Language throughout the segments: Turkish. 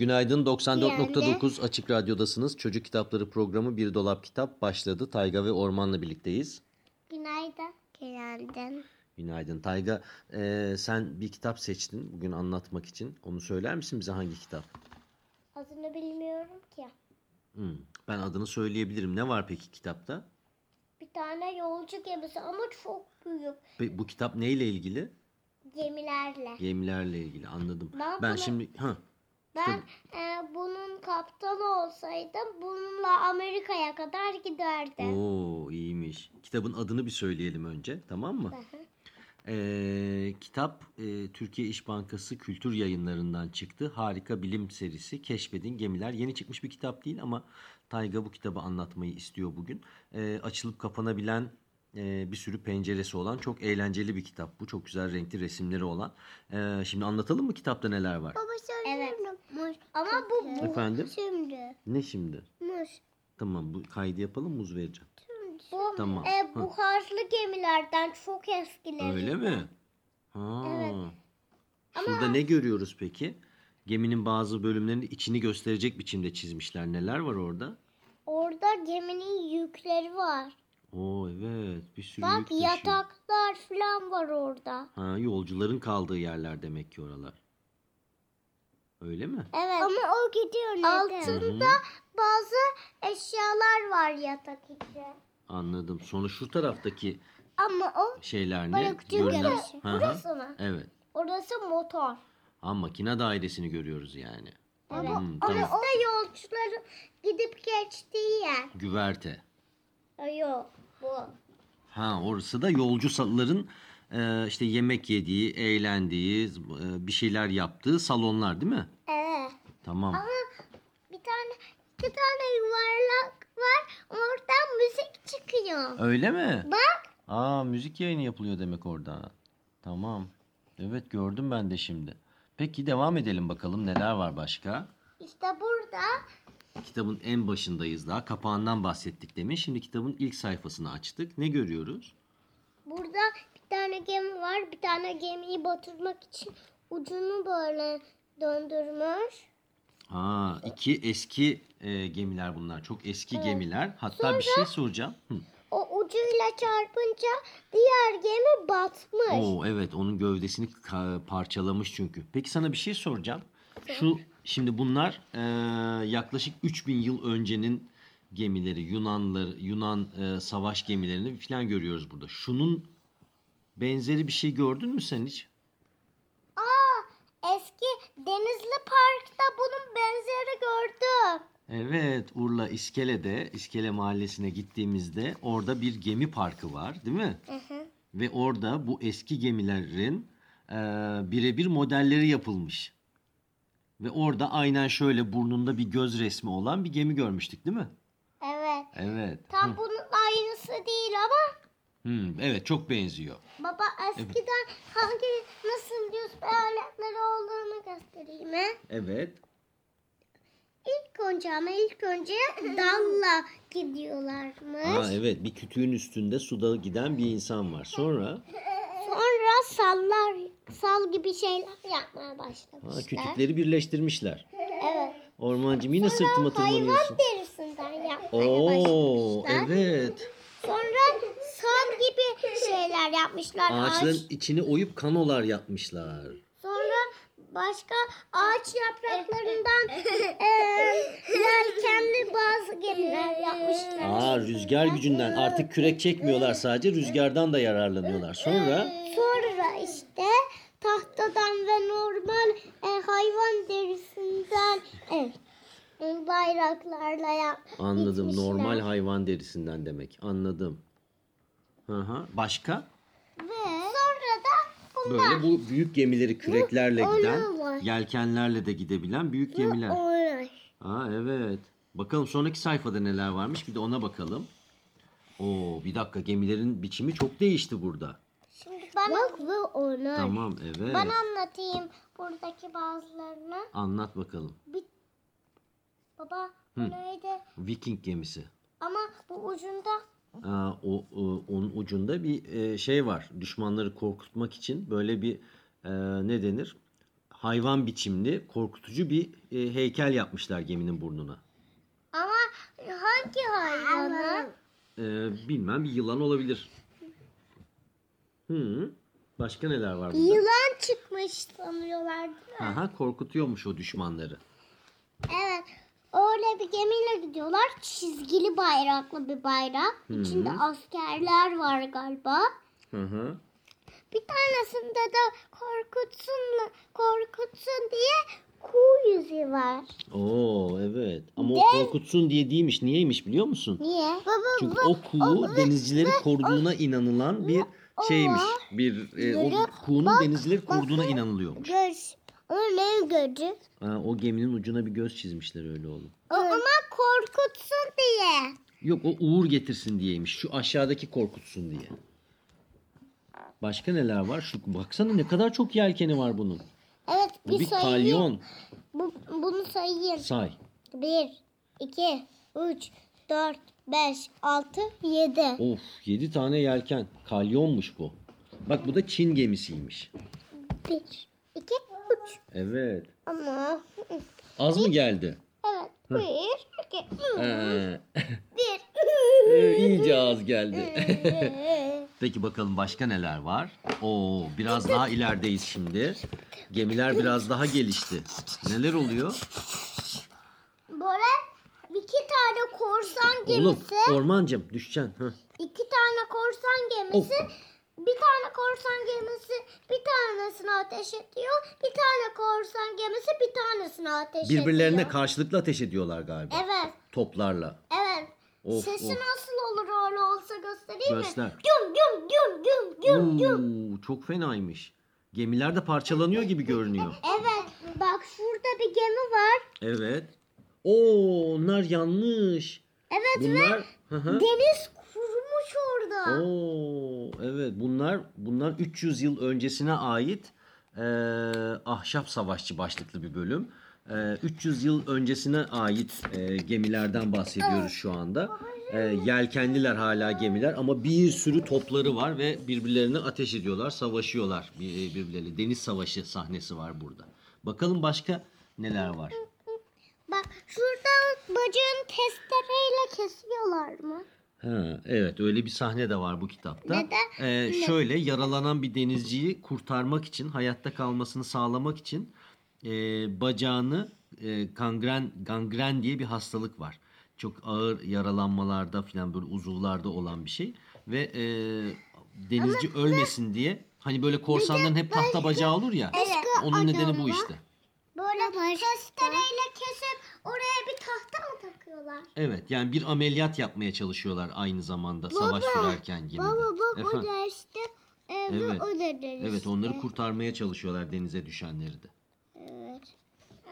Günaydın 94.9 Açık Radyo'dasınız. Çocuk Kitapları programı Bir Dolap Kitap başladı. Tayga ve Orman'la birlikteyiz. Günaydın. Günaydın. Günaydın Tayga. e, sen bir kitap seçtin bugün anlatmak için. Onu söyler misin bize hangi kitap? Adını bilmiyorum ki. Hmm, ben adını söyleyebilirim. Ne var peki kitapta? Bir tane yolcu gemisi ama çok büyük Pe- bu kitap neyle ilgili? gemilerle. Gemilerle ilgili anladım. Ben Ben bunu- şimdi... Ha, Ben e, bunun kaptanı olsaydım bununla Amerika'ya kadar giderdim. Oo iyiymiş. Kitabın adını bir söyleyelim önce tamam mı? Ee, kitap e, Türkiye İş Bankası Kültür Yayınları'ndan çıktı. Harika Bilim serisi Keşfedin Gemiler. Yeni çıkmış bir kitap değil ama Tayga bu kitabı anlatmayı istiyor bugün. Ee, açılıp kapanabilen e, bir sürü penceresi olan çok eğlenceli bir kitap. Bu çok güzel renkli resimleri olan. Şimdi anlatalım mı kitapta neler var? Baba söylüyorum. Evet. Ama bu, bu Efendim? şimdi. Ne şimdi? Muz. Tamam bu kaydı yapalım muz vereceğim. Bu Tamam. e, buharlı gemilerden çok eskileri. Öyle mi? Ha. Evet. Şurada ne görüyoruz peki? Geminin bazı bölümlerinin içini gösterecek biçimde çizmişler. Neler var orada? Orada geminin yükleri var. Oo evet bir sürü Bak yük taşıyor. yataklar falan var orada. Ha, yolcuların kaldığı yerler demek ki oralar. Öyle mi? Evet. Ama o gidiyor Altında bazı eşyalar var yatak için. Anladım. Sonra şu taraftaki Ama o şeyler ne? Küçük Görünen- gemisi. Hı hı. Burası mı? Evet. orası motor. Ha makine dairesini görüyoruz yani. Evet. Hmm, Orası tamam. da yolcuların gidip geçtiği yer. Güverte. Yok bu. Ha orası da yolcuların e, işte yemek yediği, eğlendiği, e, bir şeyler yaptığı salonlar değil mi? Evet. Tamam. Bir tane iki tane yuvarlak var. Oradan müzik çıkıyor. Öyle mi? Bak. Aa müzik yayını yapılıyor demek orada. Tamam. Evet gördüm ben de şimdi. Peki devam edelim bakalım neler var başka? İşte burada Kitabın en başındayız daha. Kapağından bahsettik demin. Şimdi kitabın ilk sayfasını açtık. Ne görüyoruz? Burada bir tane gemi var. Bir tane gemiyi batırmak için ucunu böyle döndürmüş. Ha iki eski e, gemiler bunlar. Çok eski gemiler. Hatta bir şey soracağım. Hı. O ucuyla çarpınca diğer gemi batmış. Oo evet onun gövdesini parçalamış çünkü. Peki sana bir şey soracağım. Şu şimdi bunlar e, yaklaşık 3000 yıl öncenin gemileri Yunanlar Yunan e, savaş gemilerini falan görüyoruz burada. Şunun benzeri bir şey gördün mü sen hiç? Aa, eski Denizli Park'ta bunun benzeri gördüm. Evet Urla İskele'de İskele Mahallesi'ne gittiğimizde orada bir gemi parkı var değil mi? Ve orada bu eski gemilerin e, birebir modelleri yapılmış. Ve orada aynen şöyle burnunda bir göz resmi olan bir gemi görmüştük değil mi? Evet. Evet. Tam bunun aynısı değil ama Hmm, evet çok benziyor. baba eskiden hangi nasıl yüz aletleri olduğunu göstereyim mi? Evet. İlk önce ama ilk önce dalla gidiyorlarmış. Aa, evet bir kütüğün üstünde suda giden bir insan var. Sonra Sonra sallar, sal gibi şeyler yapmaya ha, başlamışlar. kütükleri birleştirmişler. Evet. Ormancım yine sırtıma tırmanıyorsun. Hayvan derisinden yapmaya Oo başlamışlar. evet. Sonra sal gibi şeyler yapmışlar. Ağaçların Ağaç. içini oyup kanolar yapmışlar. Sonra başka ağaç yapraklarından eee yelkenli bazı gemiler yapmışlar. Aa rüzgar gücünden artık kürek çekmiyorlar sadece rüzgardan da yararlanıyorlar. Sonra Sonra işte tahtadan ve normal e, hayvan derisinden e, bayraklarla yap. anladım bitmişler. normal hayvan derisinden demek. Anladım. Hı hı. Başka? Ve sonra da Böyle bu büyük gemileri küreklerle Bu giden, onun var. yelkenlerle de gidebilen büyük gemiler. Onlar. Aa evet. Bakalım sonraki sayfada neler varmış bir de ona bakalım. Oo bir dakika gemilerin biçimi çok değişti burada. Bak ve onlar. Tamam evet. Ben anlatayım buradaki bazılarını. Anlat bakalım. Baba bu neydi? Viking gemisi. Ama bu ucunda Aa, o, o- onun ucunda bir e, şey var. Düşmanları korkutmak için böyle bir e, ne denir? Hayvan biçimli korkutucu bir e, heykel yapmışlar geminin burnuna. ama hangi hayvanı? E, bilmem bir yılan olabilir. Hı. Başka neler var burada? Yılan çıkmış sanıyorlar değil mi? Aha korkutuyormuş o düşmanları. Evet. Öyle bir gemiyle gidiyorlar. Çizgili bayraklı bir bayrak. İçinde askerler var galiba. Hı hı. Bir tanesinde de korkutsun korkutsun diye kuğu yüzü var. Oo evet. Ama o korkutsun diye değilmiş. Niyeymiş biliyor musun? Niye? Çünkü o kuğu denizcileri koruduğuna inanılan bir şeymiş. Bir e, o kuğunun denizcileri koruduğuna inanılıyormuş. göz. O ne gözü? Ha, o geminin ucuna bir göz çizmişler öyle oğlum. O, ama korkutsun diye. Yok o uğur getirsin diyeymiş. Şu aşağıdaki korkutsun diye. Başka neler var? Şu baksana ne kadar çok yelkeni var bunun. Evet Bu bir, bir sayayım. kalyon. Bu, bunu sayayım. Say. 1, 2, 3, 4, 5, 6, 7. Of 7 tane yelken. Kalyonmuş bu. Bak bu da Çin gemisiymiş. 1, 2, 3. Evet. Ama Az mı geldi? evet. 1, 2, 3. Ee, 1. iyice az geldi. Peki bakalım başka neler var? Oo biraz daha ilerideyiz şimdi. Gemiler biraz daha gelişti. Neler oluyor? İki tane korsan Oğlum gemisi. ormancım düşeceksin. Heh. iki tane korsan gemisi. Bir tane korsan gemisi bir tanesini ateş ediyor. Bir tane korsan gemisi bir tanesini ateş Birbirlerine ediyor. karşılıklı ateş ediyorlar galiba. Evet. Toplarla. Evet. Of, Sesi of. nasıl olur öyle olsa göstereyim Göster. mi? Güm güm güm güm güm güm. Oo, çok fenaymış. Gemiler de parçalanıyor gibi görünüyor. Evet. Bak şurada bir gemi var. Evet. Oo onlar yanlış. Evet Bunlar Hı hı. deniz kurumuş orada. Oo evet bunlar bunlar 300 yıl öncesine ait eee, ahşap savaşçı başlıklı bir bölüm. Eee, 300 yıl öncesine ait eee, gemilerden bahsediyoruz şu anda. Eee, yelkenliler hala gemiler ama bir sürü topları var ve birbirlerine ateş ediyorlar, savaşıyorlar bir- birbirleriyle. Deniz savaşı sahnesi var burada. Bakalım başka neler var? Şurada bacağını testereyle kesiyorlar mı? Ha, evet öyle bir sahne de var bu kitapta. Neden? Ee, şöyle yaralanan bir denizciyi kurtarmak için hayatta kalmasını sağlamak için e, bacağını e, gangren gangren diye bir hastalık var. Çok ağır yaralanmalarda falan böyle uzuvlarda olan bir şey ve e, denizci ölmesin diye hani böyle korsanların hep tahta bacağı olur ya. Onun nedeni bu işte. Böyle testereyle kesip oraya bir tahta mı takıyorlar? Evet yani bir ameliyat yapmaya çalışıyorlar aynı zamanda savaş sürerken gemide. Baba bak o Efendim? da işte evet. Evet. o da Evet onları kurtarmaya çalışıyorlar denize düşenleri de. Evet.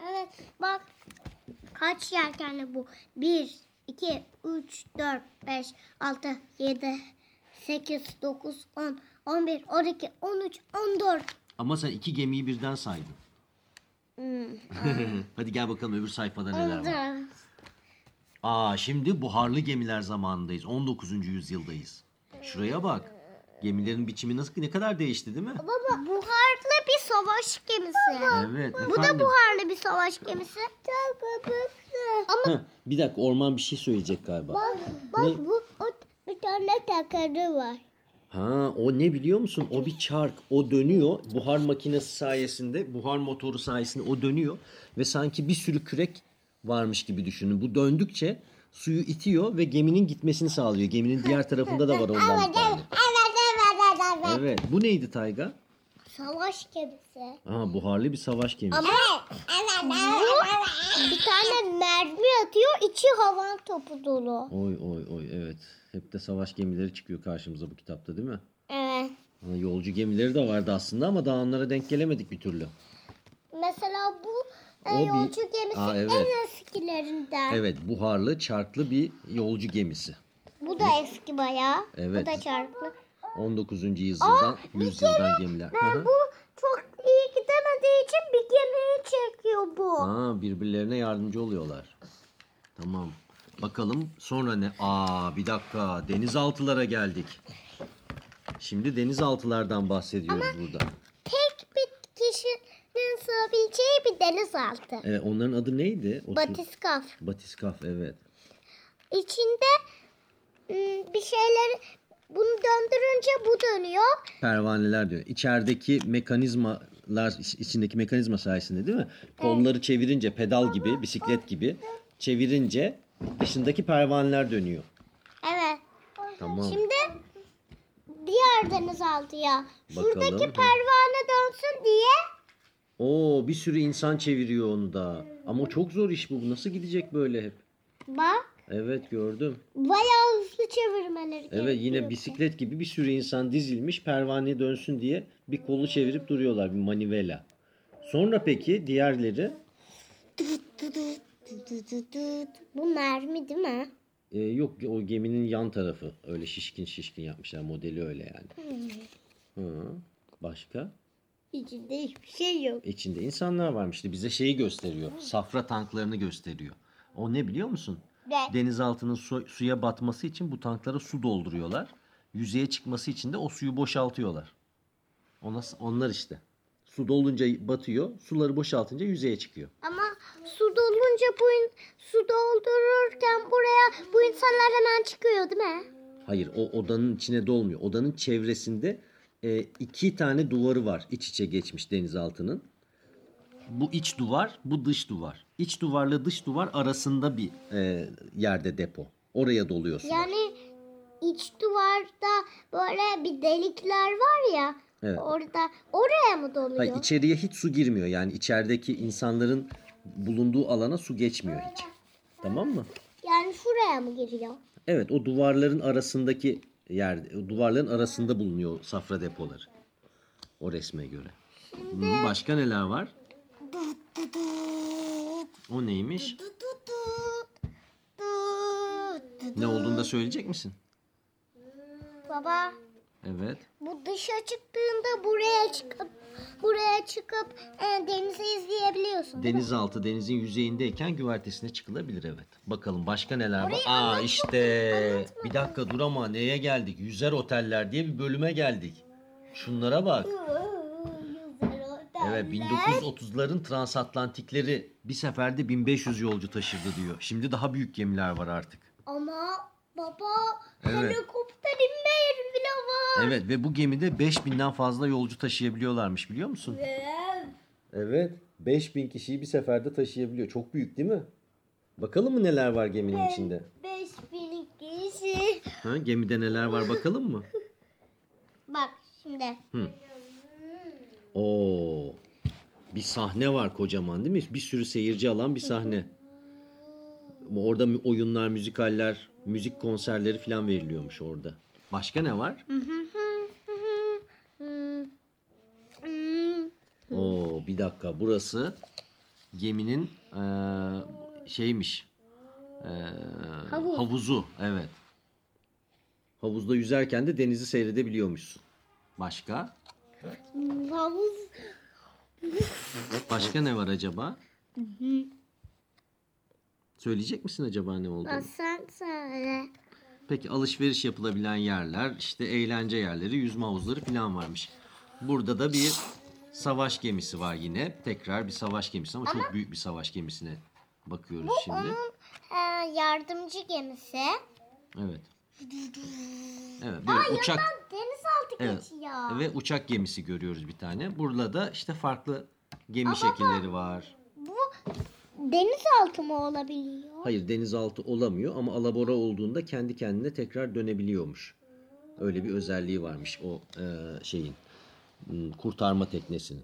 Evet bak kaç yelkenli bu? 1, 2, 3, 4, 5, 6, 7, 8, 9, 10, 11, 12, 13, 14. Ama sen iki gemiyi birden saydın. Hmm. Hadi gel bakalım öbür sayfada neler var. 14. Aa şimdi buharlı gemiler zamanındayız. 19. yüzyıldayız. Şuraya bak. Gemilerin biçimi nasıl ne kadar değişti değil mi? Baba buharlı bir savaş gemisi. Evet Bu da efendim. buharlı bir savaş gemisi. Ama Heh, bir dakika Orman bir şey söyleyecek galiba. bak, bak Ne? bu o, bir tane takarı var. Ha o ne biliyor musun? O bir çark. O dönüyor. Buhar makinesi sayesinde, buhar motoru sayesinde o dönüyor. Ve sanki bir sürü kürek varmış gibi düşünün. Bu döndükçe suyu itiyor ve geminin gitmesini sağlıyor. Geminin diğer tarafında da var ondan bir tane. Evet evet evet evet. Evet. Bu neydi Tayga? Savaş gemisi. Aa, buharlı bir savaş gemisi. Ama bu bir tane mermi atıyor içi havan topu dolu. Oy oy oy. Hep de savaş gemileri çıkıyor karşımıza bu kitapta değil mi? Evet. Ha, Yolcu gemileri de vardı aslında ama daha onlara denk gelemedik bir türlü. Mesela bu e, O bir- yolcu gemisi Aa, evet. en eskilerinden. Evet buharlı çarklı bir yolcu gemisi. Bu da eski bayağı. Evet. Bu da çarplı. 19. yüzyıldan, yüzyıldan gemiler. Hı hı. Bu çok iyi gidemediği için bir gemiyi çekiyor bu. Aa, birbirlerine yardımcı oluyorlar. Tamam. Bakalım sonra ne? Aa bir dakika denizaltılara geldik. Şimdi denizaltılardan bahsediyoruz burada. Tek bir kişinin sığabileceği bir denizaltı. Evet, onların adı neydi? O tür- Batiskaf. Batiskaf evet. İçinde ım, bir şeyler bunu döndürünce bu dönüyor. Pervaneler diyor. İçerideki mekanizmalar iç- içindeki mekanizma sayesinde değil mi? Kolları çevirince pedal gibi, bisiklet gibi çevirince dışındaki pervaneler dönüyor. Evet. Tamam. Şimdi diğer denizaltıya. Şuradaki Bakalım. pervane dönsün diye Oo bir sürü insan çeviriyor onu da. Ama çok zor iş bu. Bu Nasıl gidecek böyle hep? bak Evet gördüm. bayağı hızlı çevirmeleri Evet yine gerekiyor. bisiklet gibi bir sürü insan dizilmiş pervane dönsün diye bir kolu çevirip duruyorlar bir manivela. Sonra peki diğerleri Bu mermi değil mi? e, yok o geminin yan tarafı öyle şişkin şişkin yapmışlar modeli öyle yani. Hı. Başka? İçinde hiçbir şey yok. İçinde insanlar varmış. İşte bize şeyi gösteriyor. Safra tanklarını gösteriyor. O ne biliyor musun? Ne? Denizaltının su- suya batması için bu tanklara su dolduruyorlar. Yüzeye çıkması için de o suyu boşaltıyorlar. Ona, onlar işte. Su dolunca batıyor, suları boşaltınca yüzeye çıkıyor. Ama su dolunca bu su doldururken buraya bu insanlar hemen çıkıyor değil mi? Hayır, o odanın içine dolmuyor. Odanın çevresinde e, iki tane duvarı var iç içe geçmiş denizaltının. Bu iç duvar, bu dış duvar. İç duvarla dış duvar arasında bir e, yerde depo. Oraya doluyor sular. Yani iç duvarda böyle bir delikler var ya. Evet. Orada oraya mı doluyor? Hayır, içeriye hiç su girmiyor. Yani içerideki insanların bulunduğu alana su geçmiyor hiç. Tamam mı? Yani şuraya mı giriyor? Evet, o duvarların arasındaki yer, o duvarların arasında bulunuyor safra depoları. O resme göre. Hı, Başka neler var? O neymiş? Ne olduğunu da söyleyecek misin? Baba Evet. bu dışa çıktığında buraya çıkıp buraya çıkıp e, denizi izleyebiliyorsun. Denizaltı denizin yüzeyindeyken güvertesine çıkılabilir evet. Bakalım başka neler var? Aa işte bir dakika dur ama neye geldik? Yüzer oteller diye bir bölüme geldik. Şunlara bak. Evet 1930'ların transatlantikleri bir seferde 1500 yolcu taşırdı diyor. Şimdi daha büyük gemiler var artık. Ama baba Evet. helikopter inme yeri bile var. Evet ve bu gemide 5000'den fazla yolcu taşıyabiliyorlarmış biliyor musun? Evet 5000 kişiyi bir seferde taşıyabiliyor. Çok büyük değil mi? Bakalım mı neler var geminin içinde? 5000 kişi. Ha, gemide neler var bakalım mı? Bak şimdi. Oo. Bir sahne var kocaman değil mi? Bir sürü seyirci alan bir sahne. Orada oyunlar, müzikaller, müzik konserleri falan veriliyormuş orada. Başka ne var? Oo, bir dakika. Burası geminin eee, şeymiş. Eee, Havuz. Havuzu. Evet. Havuzda yüzerken de denizi seyredebiliyormuşsun. Başka? Havuz. Başka ne var acaba? Söyleyecek misin acaba ne olduğunu? Sen söyle. Peki alışveriş yapılabilen yerler, işte eğlence yerleri, yüzme havuzları falan varmış. Burada da bir savaş gemisi var yine. Tekrar bir savaş gemisi ama, çok büyük bir savaş gemisine bakıyoruz şimdi. Onun e, yardımcı gemisi. Evet. Evet, böyle uçak Denizaltı evet. geçiyor. ve uçak gemisi görüyoruz bir tane. Burada da işte farklı gemi şekilleri var. Bu denizaltı mı olabiliyor? Hayır denizaltı olamıyor ama alabora olduğunda kendi kendine tekrar dönebiliyormuş. Öyle bir özelliği varmış o e, şeyin hmm, kurtarma teknesinin.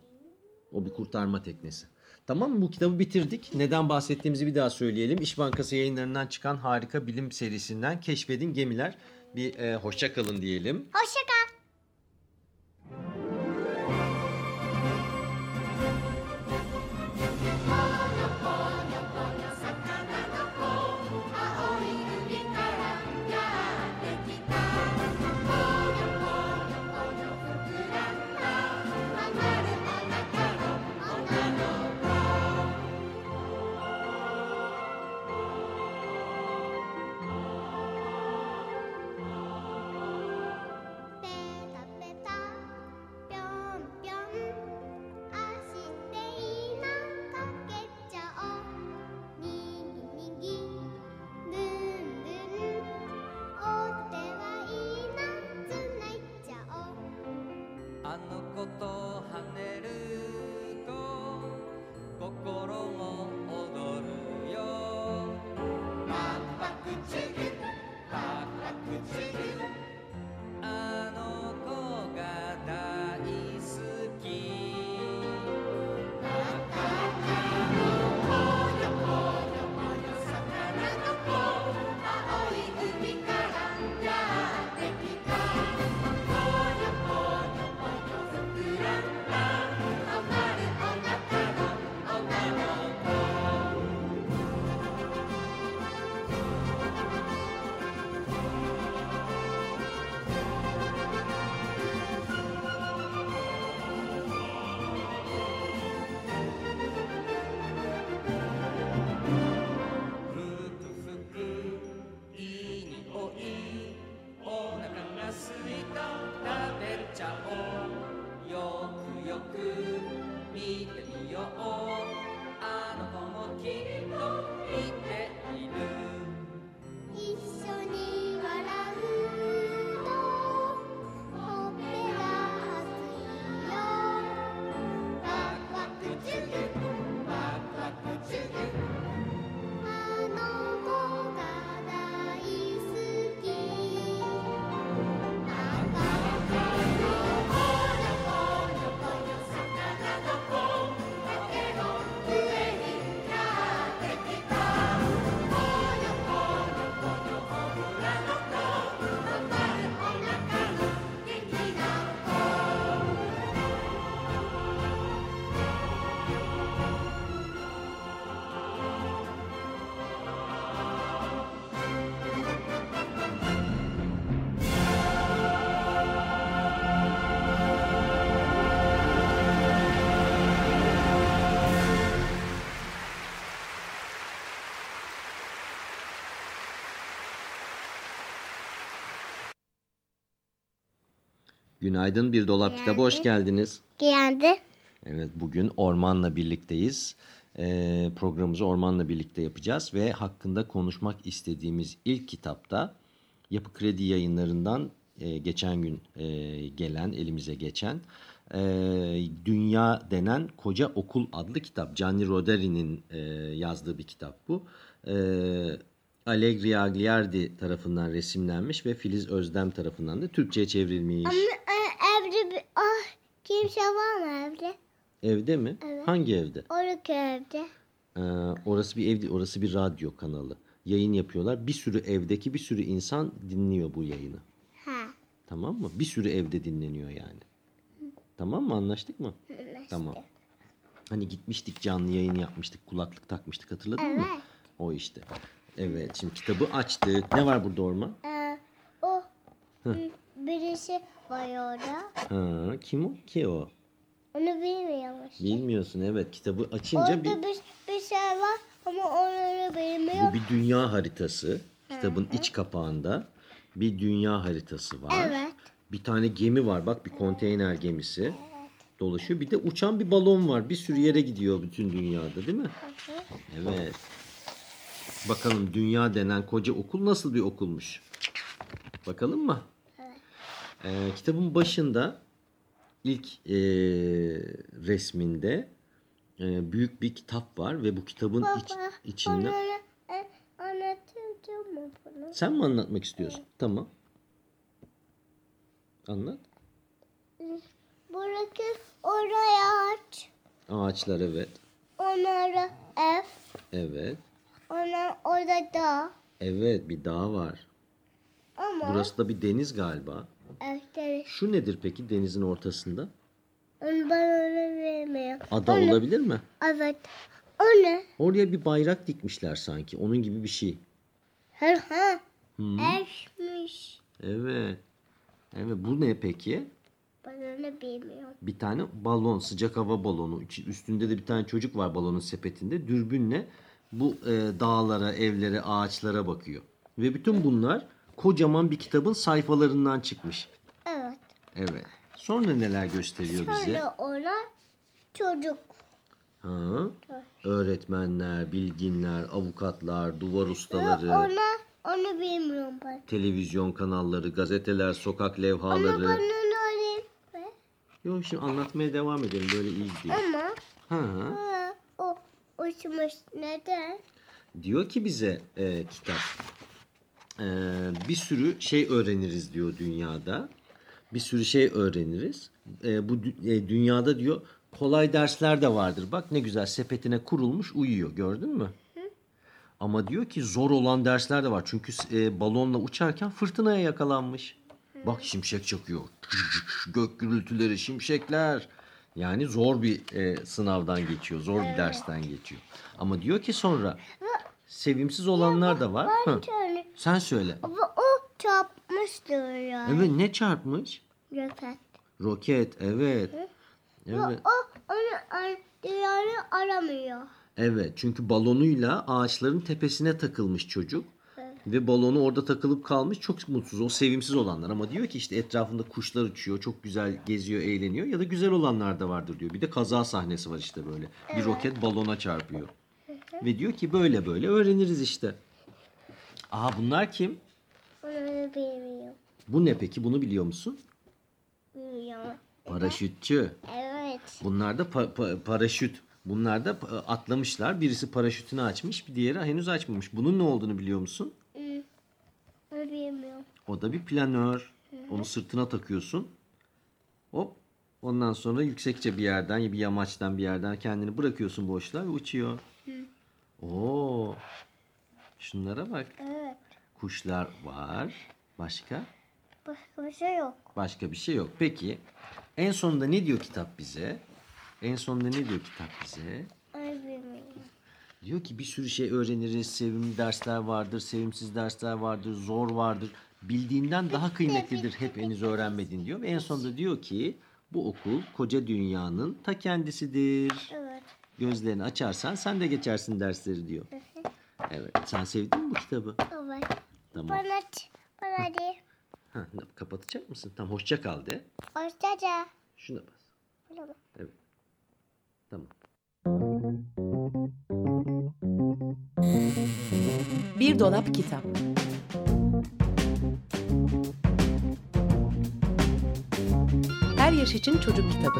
O bir kurtarma teknesi. Tamam mı? Bu kitabı bitirdik. Neden bahsettiğimizi bir daha söyleyelim. İş Bankası yayınlarından çıkan harika bilim serisinden Keşfedin Gemiler. Bir e, hoşça kalın diyelim. Hoşça kal. Günaydın Bir Dolap Kitabı hoş geldiniz. Geldi. Evet bugün Orman'la birlikteyiz. Ee, programımızı Orman'la birlikte yapacağız ve hakkında konuşmak istediğimiz ilk kitapta Yapı Kredi yayınlarından e, geçen gün e, gelen, elimize geçen e, Dünya denen Koca Okul adlı kitap. Gianni Roderi'nin e, yazdığı bir kitap bu. E, Allegri Agliardi tarafından resimlenmiş ve Filiz Özdem tarafından da Türkçe'ye çevrilmiş. Ama e, evde bir ah, kimse var mı evde? Evde mi? Hangi evde? Oradaki evde. Ee, orası bir ev değil, orası bir radyo kanalı. Yayın yapıyorlar. Bir sürü evdeki bir sürü insan dinliyor bu yayını. Ha. Tamam mı? Bir sürü evde dinleniyor yani. Tamam mı? Anlaştık mı? Tamam. Hani gitmiştik canlı yayın yapmıştık. Kulaklık takmıştık hatırladın mı? Evet. O işte. Evet şimdi kitabı açtık. Ne var burada Orman? Ee, o birisi var orada. Ha, kim o? Ki o? Onu bilmiyormuş. Bilmiyorsun evet. Kitabı açınca bir... Orada bir, bir şey var ama onları bilmiyor. Bu bir dünya haritası. Kitabın iç kapağında bir dünya haritası var. Evet. Bir tane gemi var. Bak bir konteyner gemisi. Dolaşıyor. Bir de uçan bir balon var. Bir sürü yere gidiyor bütün dünyada değil mi? Evet. Bakalım dünya denen koca okul nasıl bir okulmuş? Bakalım mı? Ee, kitabın başında ilk ee, resminde ee, büyük bir kitap var ve bu kitabın iç, Baba, içinde... onları e, anlatacağım mı bunu? Sen mi anlatmak istiyorsun? Tamam. Anlat. Buradaki oraya aç. Ağaçlar evet. Onlara ev. Evet. Onlar orada da. Evet bir dağ var. Ama Burası da bir deniz galiba. Evleri. Şu nedir peki denizin ortasında? Onu ben öyle. Ada Onu- olabilir mi? Evet. O ne? Oraya bir bayrak dikmişler sanki. Onun gibi bir şey. Ha ha. Eşmiş. Evet. Evet bu ne peki? Ben onu bilmiyorum. Bir tane balon, sıcak hava balonu. İçi- Üstünde de bir tane çocuk var balonun sepetinde. Dürbünle bu e, dağlara, evlere, ağaçlara bakıyor. Ve bütün bunlar kocaman bir kitabın sayfalarından çıkmış. Evet. Evet. Sonra neler gösteriyor bize? Sonra ona çocuk. Ha? Öğretmenler, bilginler, avukatlar, duvar ustaları, ona onu bilmiyorum ben. televizyon kanalları, gazeteler, sokak Ama ben levhaları. onu alayım. Ve- Yok şimdi anlatmaya devam edelim böyle iyi gidiyor. Ama Ha. ha, o uçmuş neden? Diyor ki bize e, kitap e, bir sürü şey öğreniriz diyor dünyada. Bir sürü şey öğreniriz. E, bu e, dünyada diyor kolay dersler de vardır. Bak ne güzel sepetine kurulmuş uyuyor gördün mü? Ama diyor ki zor olan dersler de var. Çünkü e, balonla uçarken fırtınaya yakalanmış. Bak şimşek çakıyor. Gök gürültüleri, şimşekler. Yani zor bir e, sınavdan geçiyor. Zor bir dersten geçiyor. Ama diyor ki sonra sevimsiz olanlar da var. Hı. Sen söyle. Ama o çarpmıştır ya. Evet ne çarpmış? Roket. Roket evet. Ve Evet. o onu ar- diğeri aramıyor. Evet çünkü balonuyla ağaçların tepesine takılmış çocuk. Ve balonu orada takılıp kalmış çok mutsuz o sevimsiz olanlar ama diyor ki işte etrafında kuşlar uçuyor çok güzel geziyor eğleniyor ya da güzel olanlar da vardır diyor. Bir de kaza sahnesi var işte böyle bir roket balona çarpıyor. Ve diyor ki böyle böyle öğreniriz işte. Aa bunlar kim? Onu bilmiyorum. Bu ne peki bunu biliyor musun? Bilmiyorum. Paraşütçü. Evet. Bunlar da pa- pa- paraşüt. Bunlar da pa- atlamışlar. Birisi paraşütünü açmış, bir diğeri henüz açmamış. Bunun ne olduğunu biliyor musun? Onu bilmiyorum. O da bir planör. Onu sırtına takıyorsun. Hop. Ondan sonra yüksekçe bir yerden, bir yamaçtan bir yerden kendini bırakıyorsun boşluğa ve uçuyor. Oo. Şunlara bak. Evet. Kuşlar var. Başka? Başka bir şey yok. Başka bir şey yok. Peki en sonunda ne diyor kitap bize? En sonunda ne diyor kitap bize? Onu bilmiyorum. Diyor ki bir sürü şey öğreniriz. Sevimli dersler vardır, sevimsiz dersler vardır, zor vardır. Bildiğinden daha kıymetlidir hep henüz öğrenmedin diyor. Ve en sonunda diyor ki bu okul koca dünyanın ta kendisidir. Evet. Gözlerini açarsan sen de geçersin dersleri diyor. Evet. Sen sevdin mi bu kitabı? Evet. Tamam. Bana, bana de. Ha, kapatacak mısın? Tamam hoşça kal de. Hoşçakalın. Şuna bas. Bana bak. Evet. Tamam. Bir dolap kitap. Her yaş için çocuk kitabı.